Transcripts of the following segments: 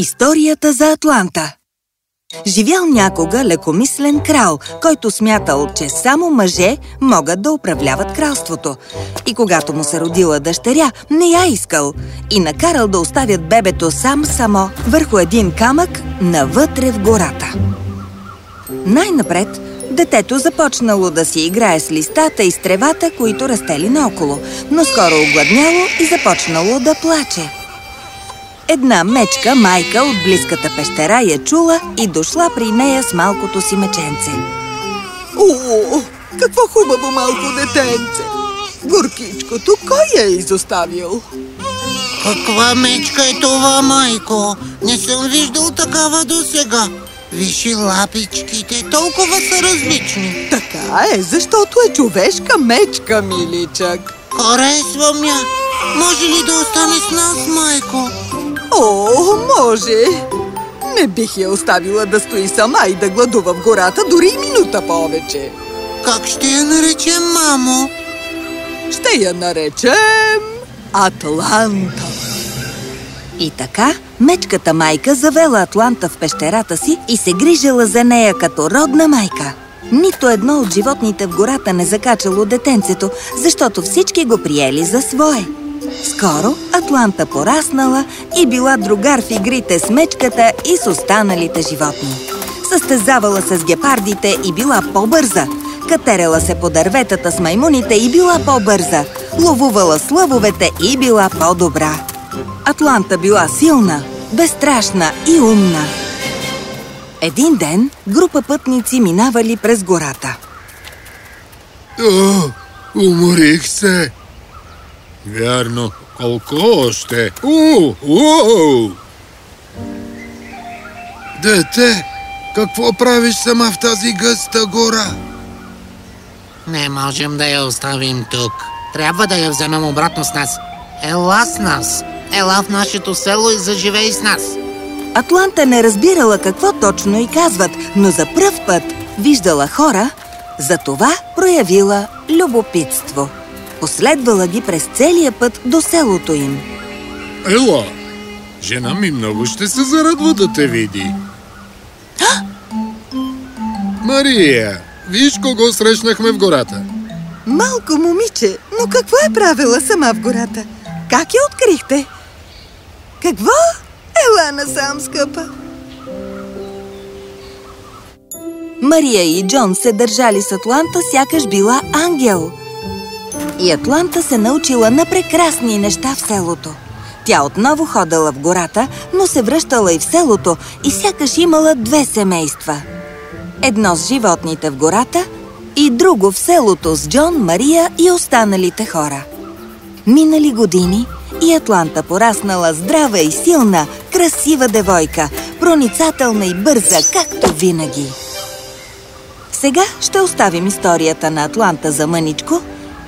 Историята за Атланта Живял някога лекомислен крал, който смятал, че само мъже могат да управляват кралството. И когато му се родила дъщеря, не я искал и накарал да оставят бебето сам-само върху един камък навътре в гората. Най-напред детето започнало да си играе с листата и с тревата, които растели наоколо, но скоро огладняло и започнало да плаче. Една мечка, майка от близката пещера я чула и дошла при нея с малкото си меченце. О, какво хубаво малко детенце! Горкичкото, кой е изоставил? Каква мечка е това, майко? Не съм виждал такава до сега. Виши лапичките, толкова са различни. Така е, защото е човешка мечка, миличък. Харесвам я. Може ли да остане с нас, майко? О, може! Не бих я оставила да стои сама и да гладува в гората дори и минута повече. Как ще я наречем, мамо? Ще я наречем Атланта. И така, мечката майка завела Атланта в пещерата си и се грижила за нея като родна майка. Нито едно от животните в гората не закачало детенцето, защото всички го приели за свое. Скоро Атланта пораснала и била другар в игрите с мечката и с останалите животни. Състезавала се с гепардите и била по-бърза. Катерела се по дърветата с маймуните и била по-бърза. Ловувала с лъвовете и била по-добра. Атланта била силна, безстрашна и умна. Един ден група пътници минавали през гората. О, уморих се! Вярно, колко още? У, у! Дете, какво правиш сама в тази гъста гора? Не можем да я оставим тук. Трябва да я вземем обратно с нас. Ела с нас. Ела в нашето село и заживей с нас. Атланта не разбирала какво точно и казват, но за пръв път виждала хора, затова проявила любопитство. Последвала ги през целия път до селото им. Ела, жена ми много ще се зарадва да те види. Мария, виж кого срещнахме в гората. Малко момиче, но какво е правила сама в гората? Как я открихте? Какво? Ела насам, скъпа. Мария и Джон се държали с Атланта, сякаш била ангел. И Атланта се научила на прекрасни неща в селото. Тя отново ходила в гората, но се връщала и в селото и сякаш имала две семейства. Едно с животните в гората и друго в селото с Джон, Мария и останалите хора. Минали години и Атланта пораснала здрава и силна, красива девойка, проницателна и бърза, както винаги. Сега ще оставим историята на Атланта за мъничко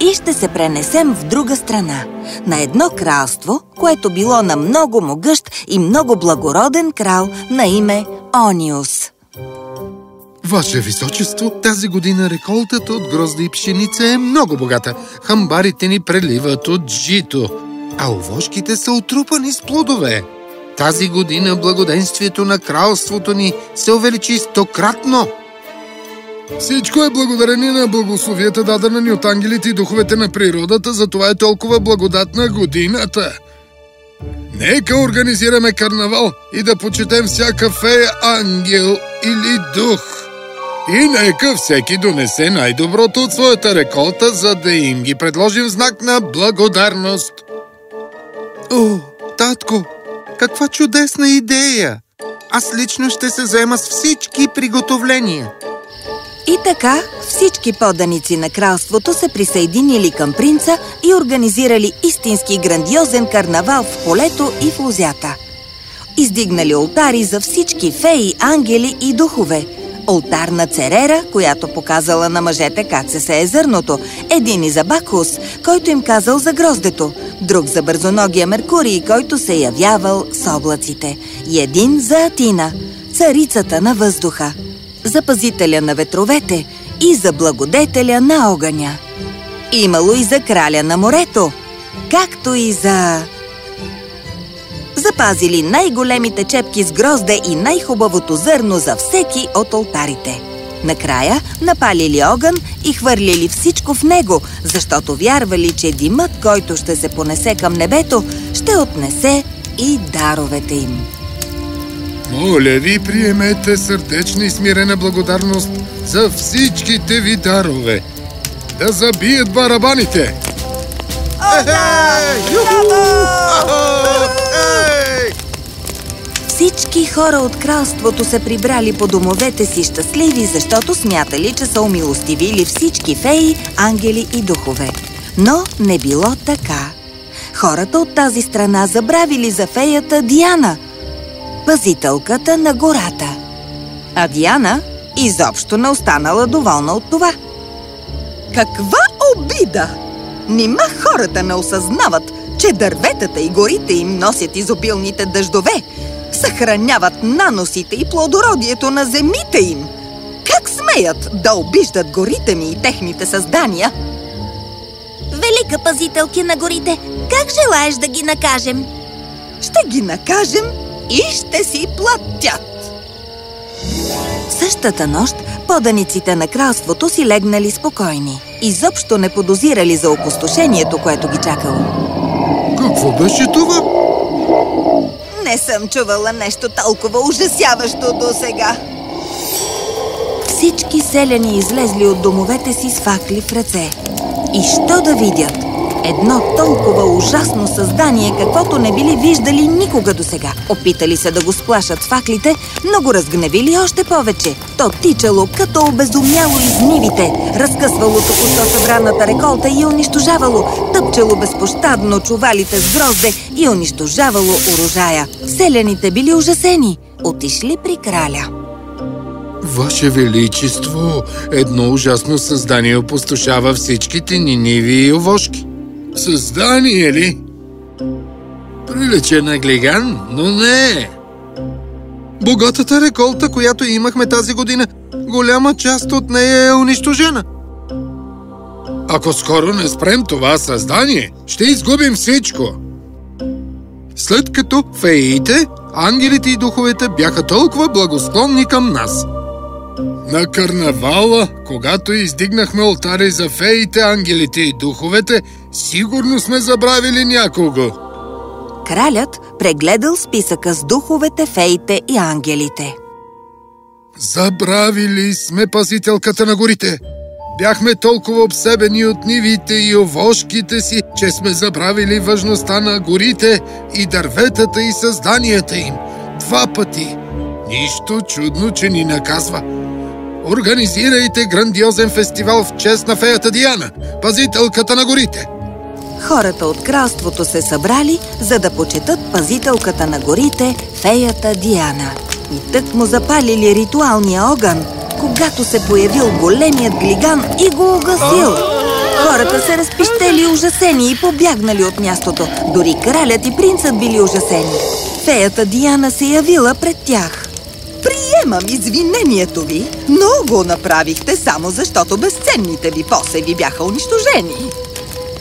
и ще се пренесем в друга страна, на едно кралство, което било на много могъщ и много благороден крал на име Ониус. Ваше Височество, тази година реколтата от грозда и пшеница е много богата. Хамбарите ни преливат от жито, а овошките са отрупани с плодове. Тази година благоденствието на кралството ни се увеличи стократно. Всичко е благодарение на благословията, дадена ни от ангелите и духовете на природата, затова е толкова благодатна годината. Нека организираме карнавал и да почетем всяка фея, ангел или дух. И нека всеки донесе най-доброто от своята реколта, за да им ги предложим знак на благодарност. О, татко, каква чудесна идея! Аз лично ще се заема с всички приготовления. И така всички поданици на кралството се присъединили към принца и организирали истински грандиозен карнавал в полето и в лузята. Издигнали ултари за всички феи, ангели и духове. Олтар на Церера, която показала на мъжете как се сее зърното. Един и за Бакхус, който им казал за гроздето. Друг за бързоногия Меркурий, който се явявал с облаците. И един за Атина, царицата на въздуха за пазителя на ветровете и за благодетеля на огъня. Имало и за краля на морето, както и за... запазили най-големите чепки с грозде и най-хубавото зърно за всеки от алтарите. Накрая напалили огън и хвърлили всичко в него, защото вярвали, че димът, който ще се понесе към небето, ще отнесе и даровете им. Моля ви, приемете сърдечна и смирена благодарност за всичките ви дарове. Да забият барабаните! Всички хора от кралството се прибрали по домовете си щастливи, защото смятали, че са умилостивили всички феи, ангели и духове. Но не било така. Хората от тази страна забравили за феята Диана, пазителката на гората. А Диана изобщо не останала доволна от това. Каква обида! Нима хората не осъзнават, че дърветата и горите им носят изобилните дъждове, съхраняват наносите и плодородието на земите им. Как смеят да обиждат горите ми и техните създания? Велика пазителки на горите, как желаеш да ги накажем? Ще ги накажем и ще си платят. Същата нощ поданиците на кралството си легнали спокойни. Изобщо не подозирали за опустошението, което ги чакало. Какво беше това? Не съм чувала нещо толкова ужасяващо до сега. Всички селяни излезли от домовете си с факли в ръце. И що да видят? Едно толкова ужасно създание, каквото не били виждали никога до сега. Опитали се да го сплашат факлите, но го разгневили още повече. То тичало като обезумяло из нивите, разкъсвало току-що събраната реколта и унищожавало, тъпчело безпощадно чувалите с грозде и унищожавало урожая. Селяните били ужасени. Отишли при краля. Ваше Величество, едно ужасно създание опустошава всичките ни ниви и овошки. Създание ли? Прилича на глиган, но не. Богатата реколта, която имахме тази година, голяма част от нея е унищожена. Ако скоро не спрем това създание, ще изгубим всичко. След като феите, ангелите и духовете бяха толкова благосклонни към нас. На карнавала, когато издигнахме алтари за феите, ангелите и духовете, сигурно сме забравили някого. Кралят прегледал списъка с духовете, феите и ангелите. Забравили сме пазителката на горите. Бяхме толкова обсебени от нивите и овошките си, че сме забравили важността на горите и дърветата и създанията им. Два пъти. Нищо чудно, че ни наказва. Организирайте грандиозен фестивал в чест на феята Диана, пазителката на горите. Хората от кралството се събрали, за да почетат пазителката на горите, феята Диана. И тък му запалили ритуалния огън, когато се появил големият глиган и го угасил. Хората се разпищели ужасени и побягнали от мястото. Дори кралят и принцът били ужасени. Феята Диана се явила пред тях. Приемам извинението ви, но го направихте само защото безценните ви посеви бяха унищожени.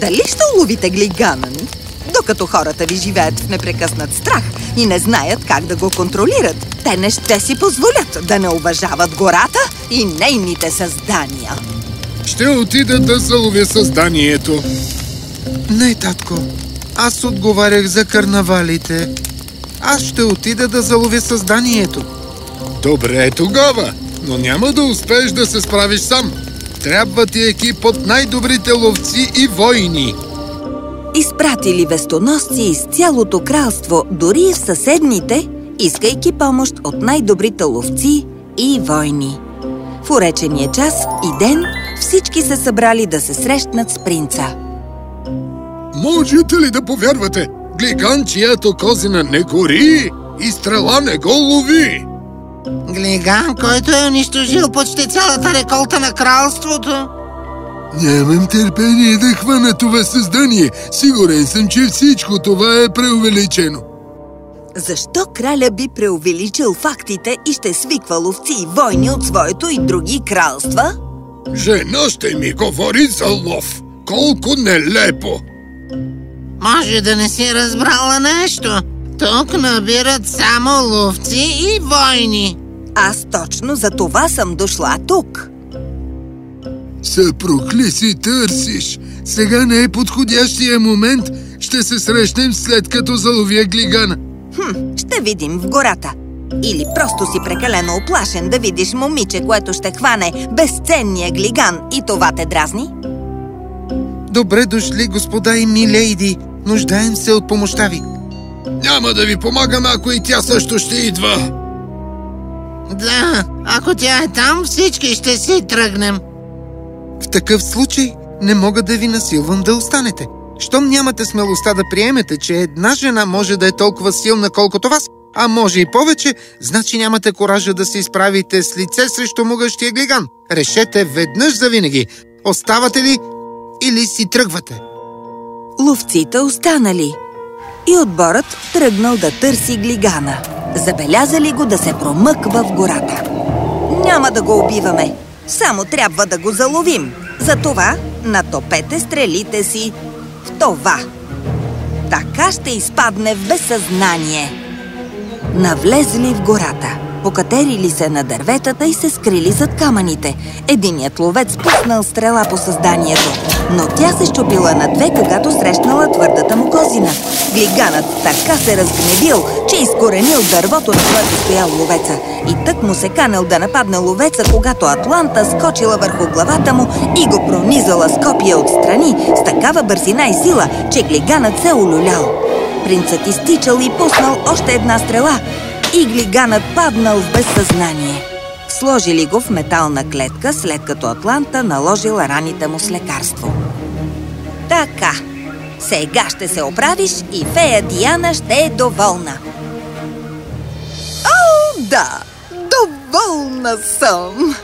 Дали ще уловите глигана ми, докато хората ви живеят в непрекъснат страх и не знаят как да го контролират? Те не ще си позволят да не уважават гората и нейните създания. Ще отида да заловя създанието. Не, татко. Аз отговарях за карнавалите. Аз ще отида да заловя създанието. Добре тогава, но няма да успееш да се справиш сам. Трябва ти екип от най-добрите ловци и войни. Изпратили вестоносци из цялото кралство, дори и в съседните, искайки помощ от най-добрите ловци и войни. В уречения час и ден всички се събрали да се срещнат с принца. Можете ли да повярвате? Глиган, чиято козина не гори и стрела не го лови. Глиган, който е унищожил почти цялата реколта на кралството. Нямам търпение да хвана това създание. Сигурен съм, че всичко това е преувеличено. Защо краля би преувеличил фактите и ще свиква ловци и войни от своето и други кралства? Жена ще ми говори за лов. Колко нелепо! Може да не си разбрала нещо. Тук набират само ловци и войни. Аз точно за това съм дошла тук. Се прокли си търсиш. Сега не е подходящия момент. Ще се срещнем след като заловя глигана. Хм, ще видим в гората. Или просто си прекалено оплашен да видиш момиче, което ще хване безценния глиган и това те дразни? Добре дошли, господа и милейди. Нуждаем се от помощта ви. Няма да ви помагам, ако и тя също ще идва. Да, ако тя е там, всички ще си тръгнем. В такъв случай не мога да ви насилвам да останете. Щом нямате смелостта да приемете, че една жена може да е толкова силна, колкото вас, а може и повече, значи нямате коража да се изправите с лице срещу могъщия глиган. Решете веднъж за винаги. Оставате ли или си тръгвате? Ловците останали. И отборът тръгнал да търси глигана. Забелязали го да се промъква в гората. Няма да го убиваме. Само трябва да го заловим. Затова натопете стрелите си в това. Така ще изпадне в безсъзнание. Навлезли в гората, покатерили се на дърветата и се скрили зад камъните. Единият ловец пуснал стрела по създанието, но тя се щупила на две, когато срещнала твърдата му козина. Глиганът така се разгневил, че изкоренил дървото, на което стоял ловеца. И тък му се канел да нападне ловеца, когато Атланта скочила върху главата му и го пронизала с копия отстрани с такава бързина и сила, че глиганът се улюлял. Принцът изтичал и пуснал още една стрела и глиганът паднал в безсъзнание. Сложили го в метална клетка, след като Атланта наложила раните му с лекарство. Така, сега ще се оправиш и фея Диана ще е доволна. О, да! Доволна съм!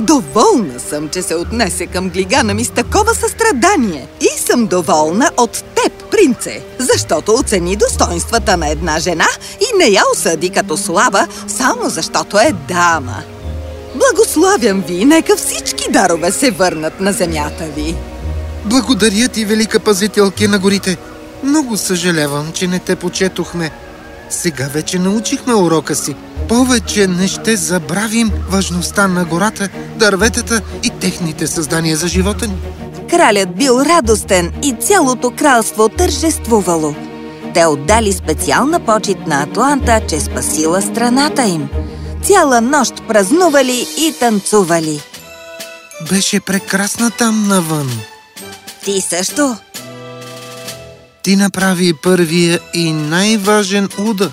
Доволна съм, че се отнесе към глигана ми с такова състрадание. И съм доволна от теб, принце, защото оцени достоинствата на една жена и не я осъди като слаба, само защото е дама. Благославям ви, нека всички дарове се върнат на земята ви. Благодаря ти, велика пазителки на горите. Много съжалявам, че не те почетохме. Сега вече научихме урока си. Повече не ще забравим важността на гората, дърветата и техните създания за живота ни. Кралят бил радостен и цялото кралство тържествувало. Те отдали специална почет на Атланта, че спасила страната им. Цяла нощ празнували и танцували. Беше прекрасна там навън. Ти също? Ти направи първия и най-важен удар.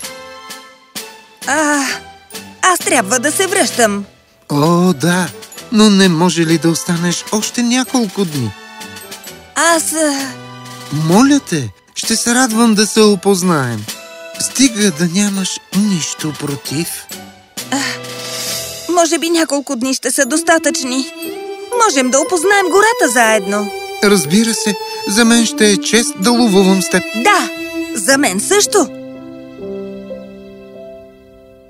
А, аз трябва да се връщам. О, да, но не може ли да останеш още няколко дни? Аз... а, Моля те, ще се радвам да се опознаем. Стига да нямаш нищо против. Може би няколко дни ще са достатъчни. Можем да опознаем гората заедно. Разбира се, за мен ще е чест да ловувам с теб. Да, за мен също.